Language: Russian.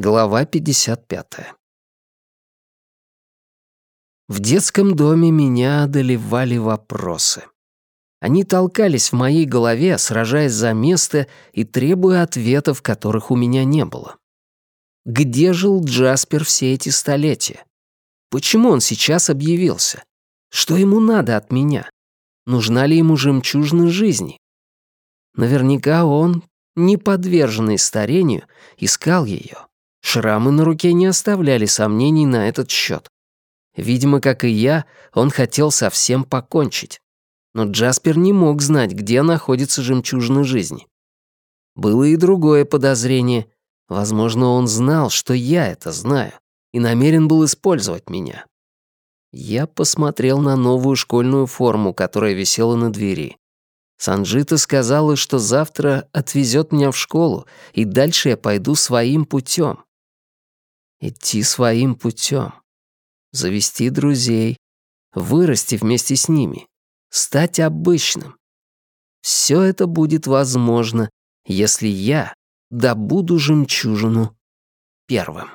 Глава 55. В детском доме меня одолевали вопросы. Они толкались в моей голове, сражаясь за место и требуя ответов, которых у меня не было. Где жил Джаспер все эти столетия? Почему он сейчас объявился? Что ему надо от меня? Нужна ли ему жемчужина жизни? Наверняка он, не подверженный старению, искал ее. Шрамы на руке не оставляли сомнений на этот счет. Видимо, как и я, он хотел совсем покончить. Но Джаспер не мог знать, где находится жемчужина жизни. Было и другое подозрение. Возможно, он знал, что я это знаю, и намерен был использовать меня. Я посмотрел на новую школьную форму, которая висела на двери. Санджита сказала, что завтра отвезет меня в школу, и дальше я пойду своим путем идти своим путем, завести друзей, вырасти вместе с ними, стать обычным. Все это будет возможно, если я добуду жемчужину первым.